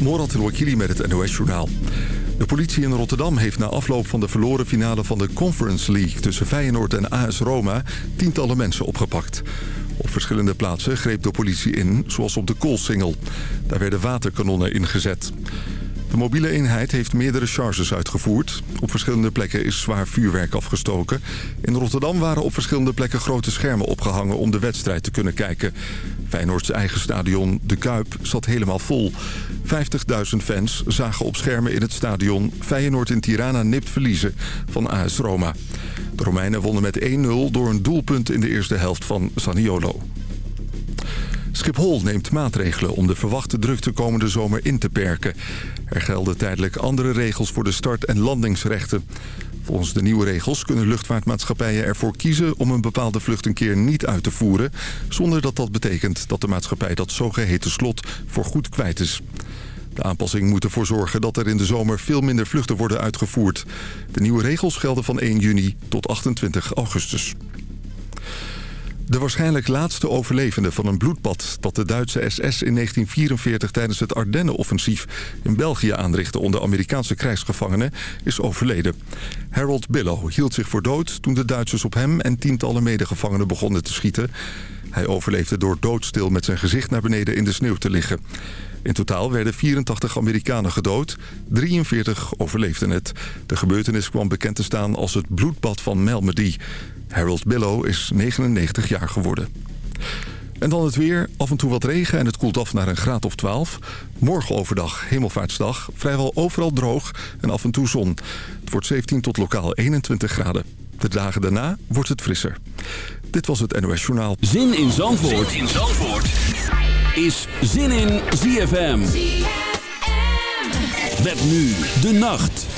Morat Wakili met het NOS-journaal. De politie in Rotterdam heeft na afloop van de verloren finale van de Conference League... tussen Feyenoord en AS Roma tientallen mensen opgepakt. Op verschillende plaatsen greep de politie in, zoals op de Koolsingel. Daar werden waterkanonnen ingezet. De mobiele eenheid heeft meerdere charges uitgevoerd. Op verschillende plekken is zwaar vuurwerk afgestoken. In Rotterdam waren op verschillende plekken grote schermen opgehangen om de wedstrijd te kunnen kijken. Feyenoords eigen stadion De Kuip zat helemaal vol. 50.000 fans zagen op schermen in het stadion Feyenoord in Tirana nipt verliezen van AS Roma. De Romeinen wonnen met 1-0 door een doelpunt in de eerste helft van Saniolo. Schiphol neemt maatregelen om de verwachte drukte komende zomer in te perken. Er gelden tijdelijk andere regels voor de start- en landingsrechten. Volgens de nieuwe regels kunnen luchtvaartmaatschappijen ervoor kiezen om een bepaalde vlucht een keer niet uit te voeren... zonder dat dat betekent dat de maatschappij dat zogeheten slot voor goed kwijt is. De aanpassing moet ervoor zorgen dat er in de zomer veel minder vluchten worden uitgevoerd. De nieuwe regels gelden van 1 juni tot 28 augustus. De waarschijnlijk laatste overlevende van een bloedbad... dat de Duitse SS in 1944 tijdens het Ardennenoffensief in België aanrichtte onder Amerikaanse krijgsgevangenen, is overleden. Harold Billow hield zich voor dood toen de Duitsers op hem en tientallen medegevangenen begonnen te schieten. Hij overleefde door doodstil met zijn gezicht naar beneden in de sneeuw te liggen. In totaal werden 84 Amerikanen gedood, 43 overleefden het. De gebeurtenis kwam bekend te staan als het bloedbad van Malmedy. Harold Billow is 99 jaar geworden. En dan het weer. Af en toe wat regen en het koelt af naar een graad of 12. Morgen overdag, hemelvaartsdag, vrijwel overal droog en af en toe zon. Het wordt 17 tot lokaal 21 graden. De dagen daarna wordt het frisser. Dit was het NOS Journaal. Zin in Zandvoort, zin in Zandvoort. is Zin in ZFM. ZFM. Met nu de nacht.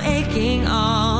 aching arms.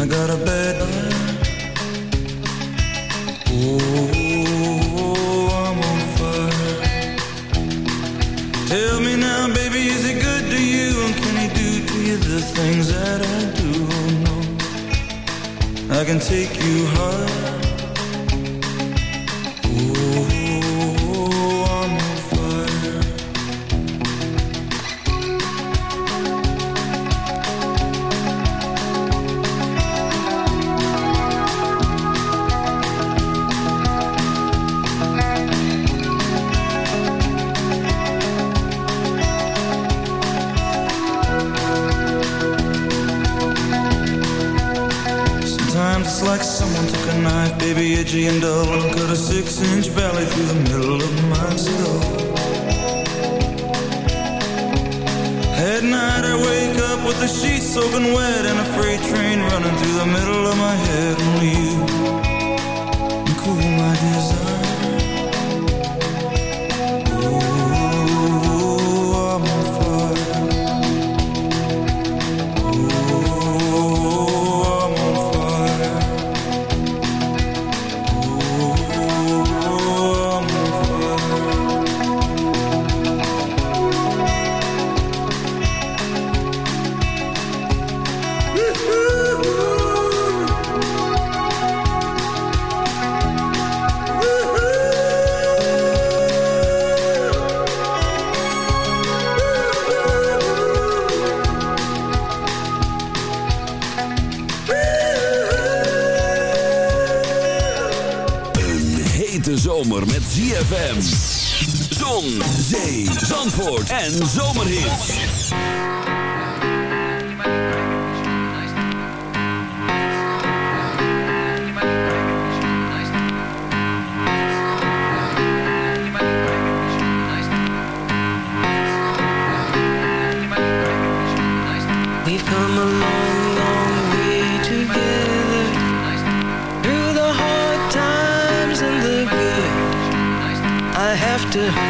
I got a bed. Oh, I'm on fire Tell me now, baby, is it good to you? Can he do to you the things that I do? Oh, no I can take you high Zon, zee, zandvoort en. We've come a long, long way together Through the hard times and the good I have to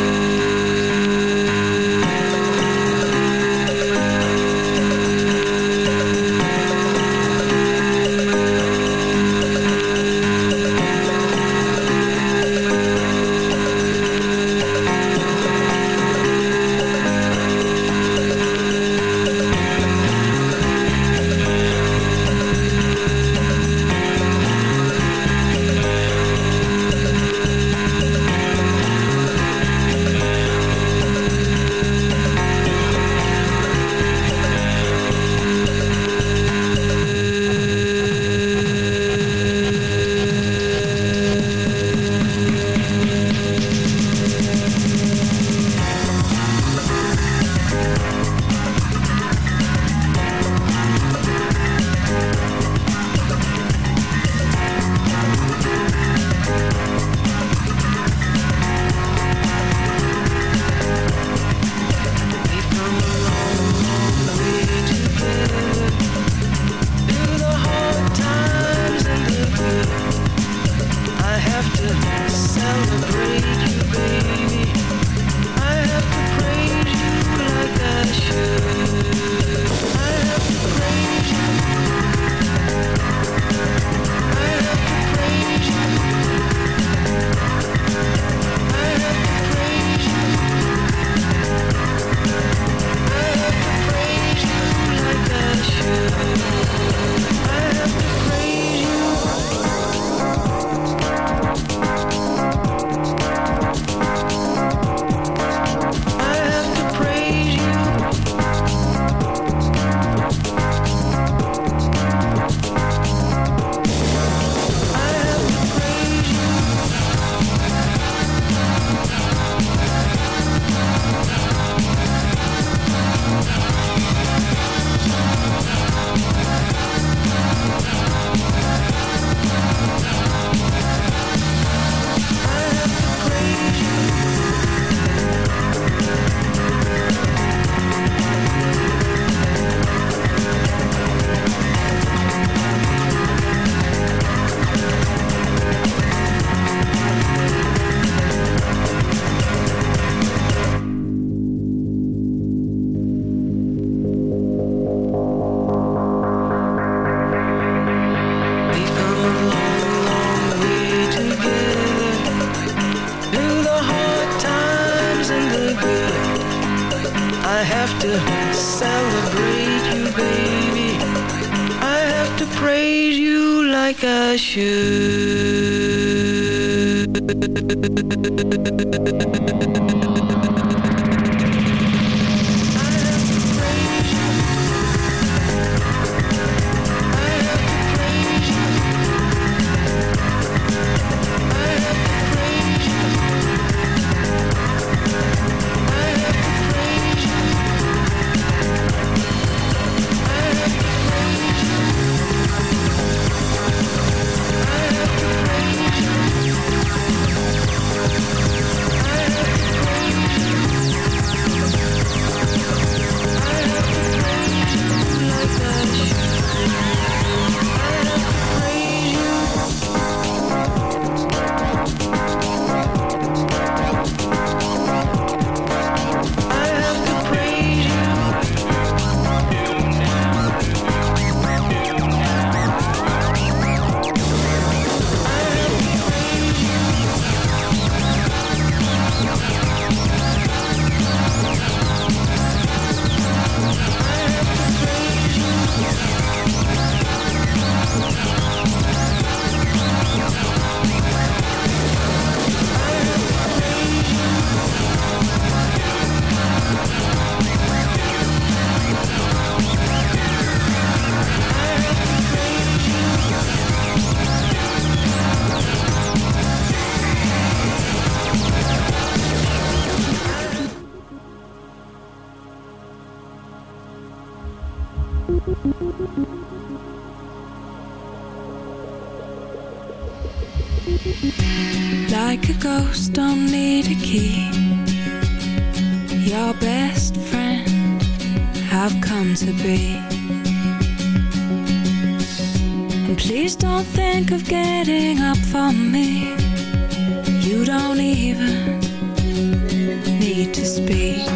speak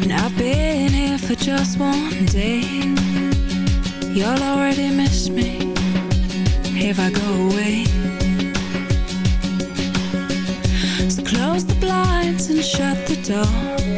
When I've been here for just one day You'll already miss me. If I go away. So close the blinds and shut the door.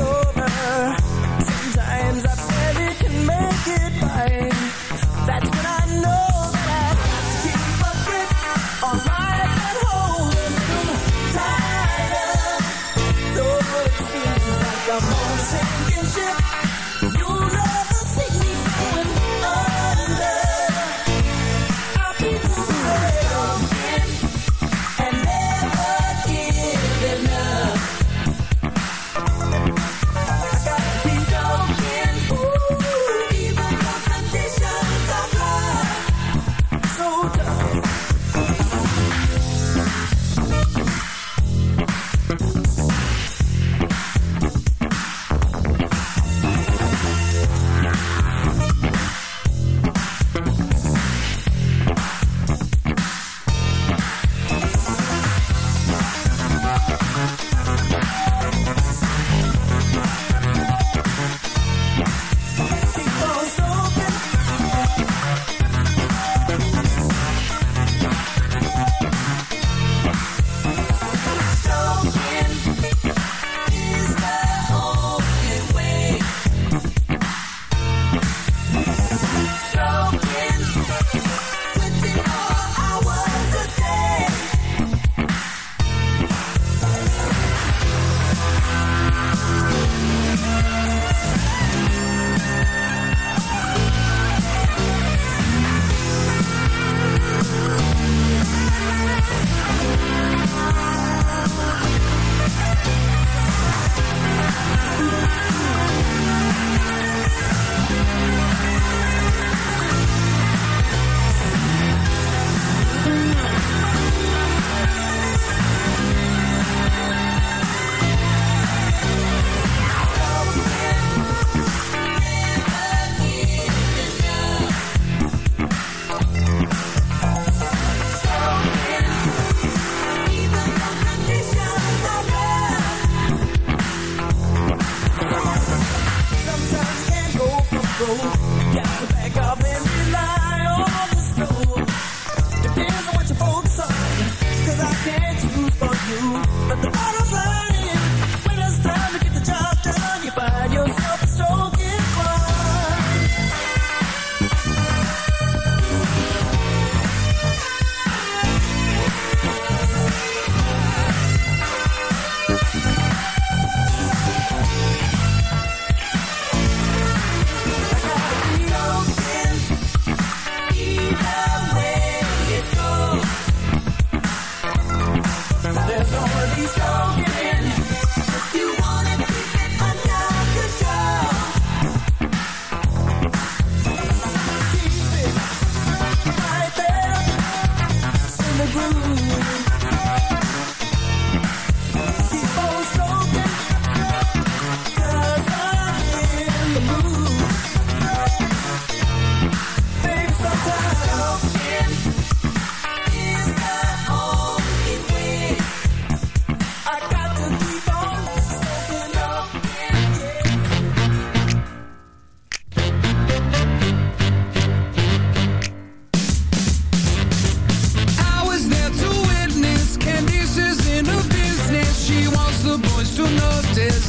over. Sometimes I barely can make it by. That's when I know that I got to keep holding tighter. It like I'm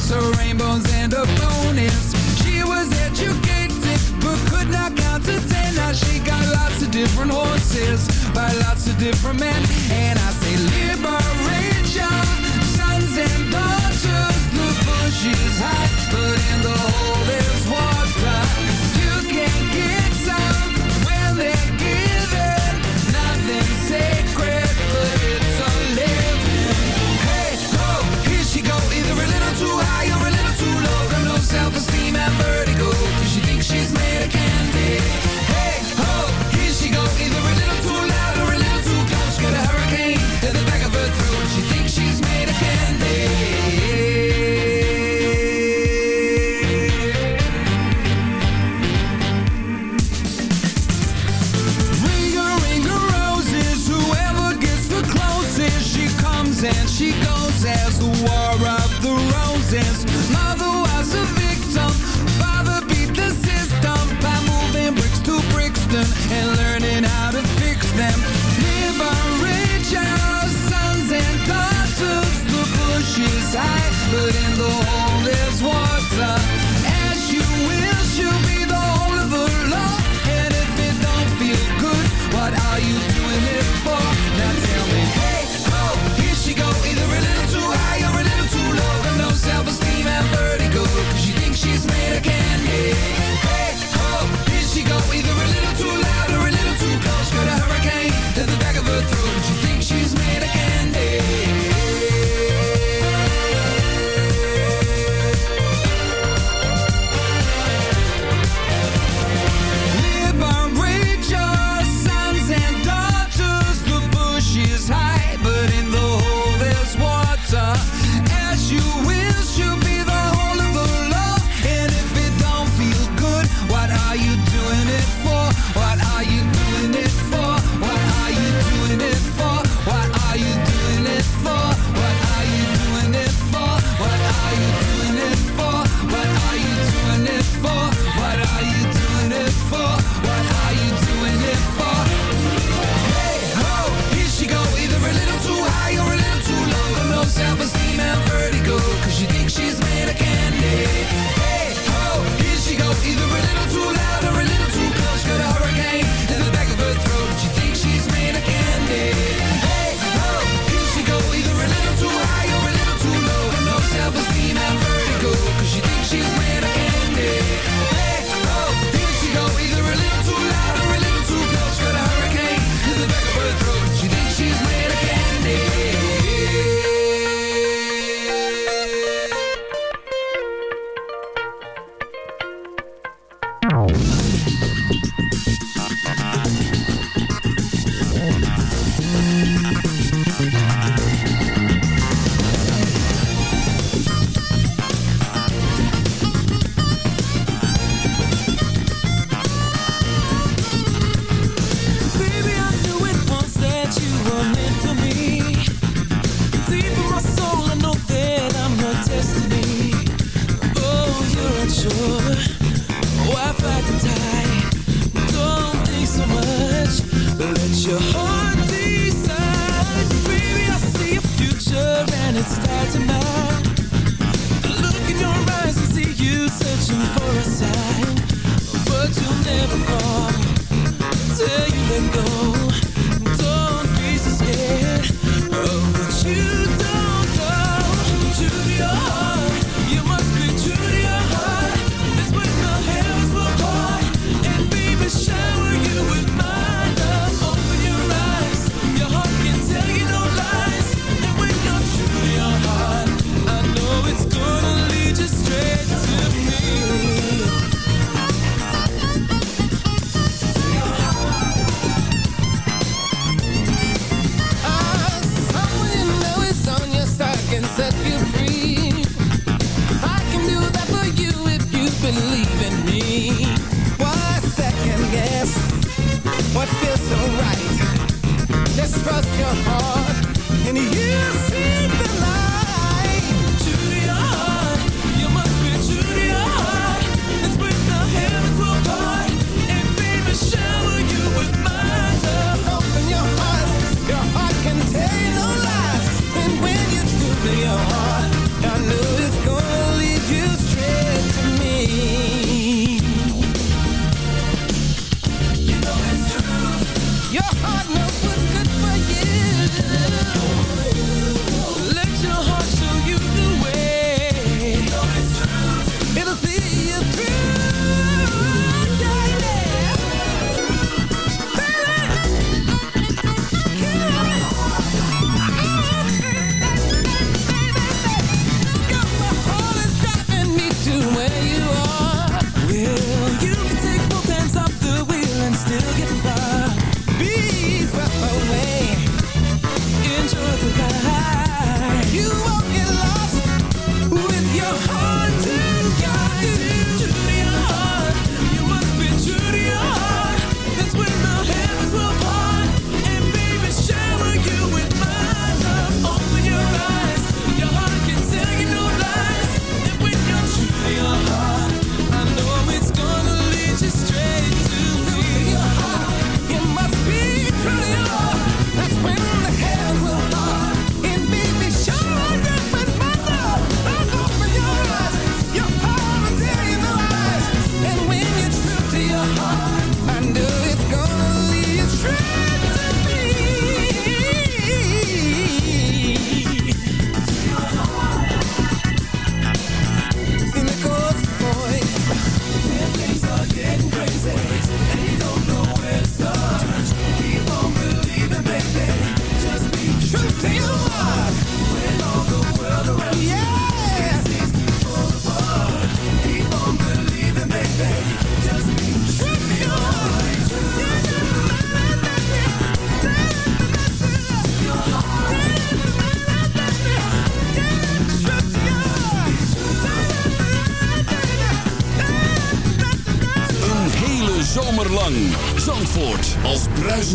so rainbows and a bonus. She was educated, but could not count to ten. Now she got lots of different horses by lots of different men, and I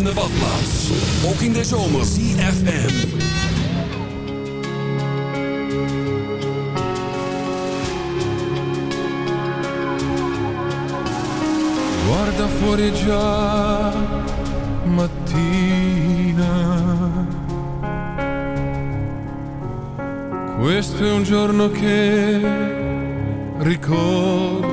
bruisende badplaats. Ook in de zomer. CFM. Guarda fuori già mattina. Questo è un giorno che ricorderai.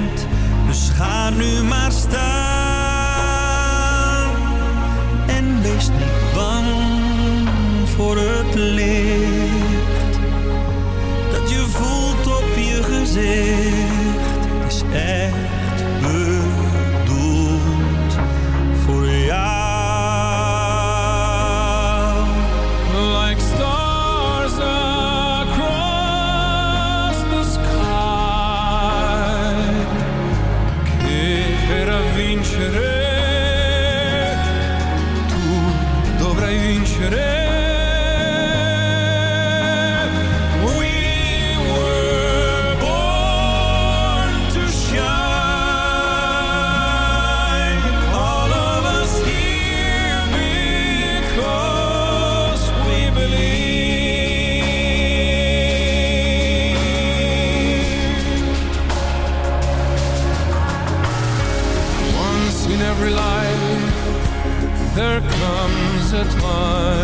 nu maar the time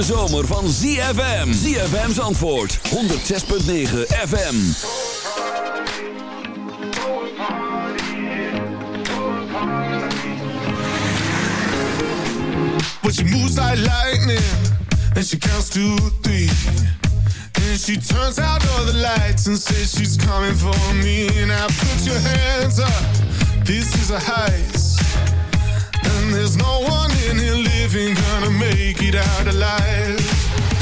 hete zomer van ZFM. ZFM's antwoord. 106.9 FM. But she moves like lightning And she counts to three. And she turns out all the lights And says she's coming for me. And I put your hands up. This is a heist. And there's no one staying here living, gonna make it out alive.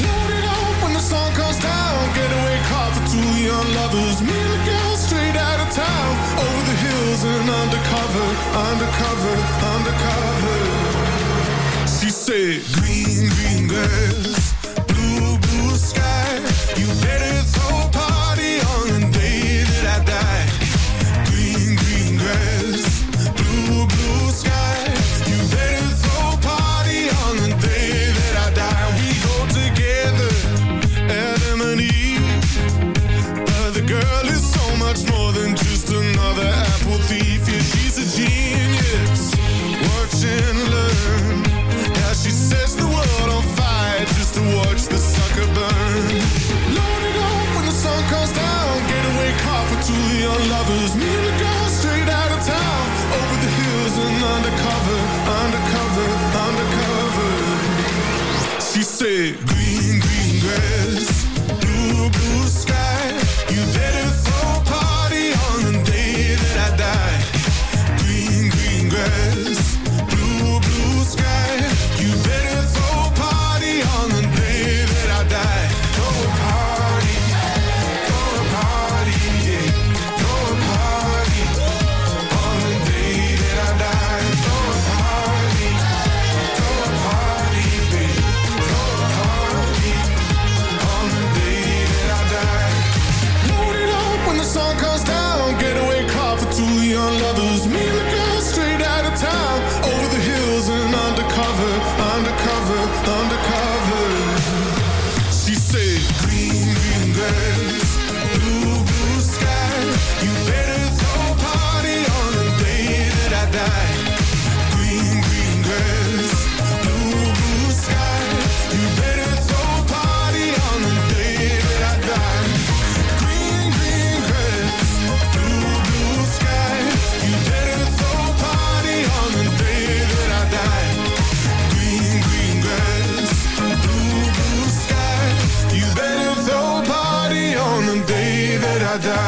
Load it up when the sun comes down. Getaway car for two young lovers. Me and the girl straight out of town. Over the hills and undercover, undercover, undercover. She said, Green, green grass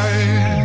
night.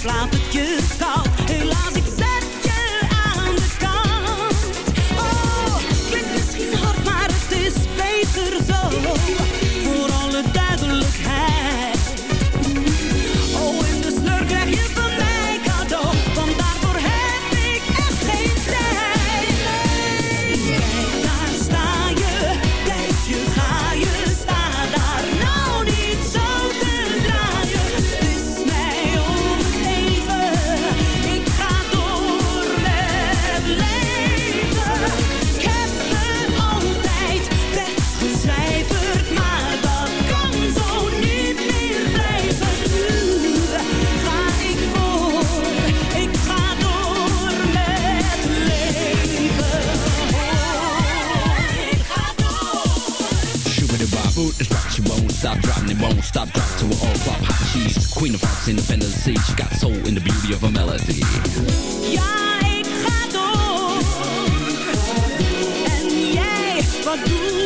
slaap het je koud. Independent sea. She got soul in the beauty of a melody. Ja, ik ga door. En jij, wat doe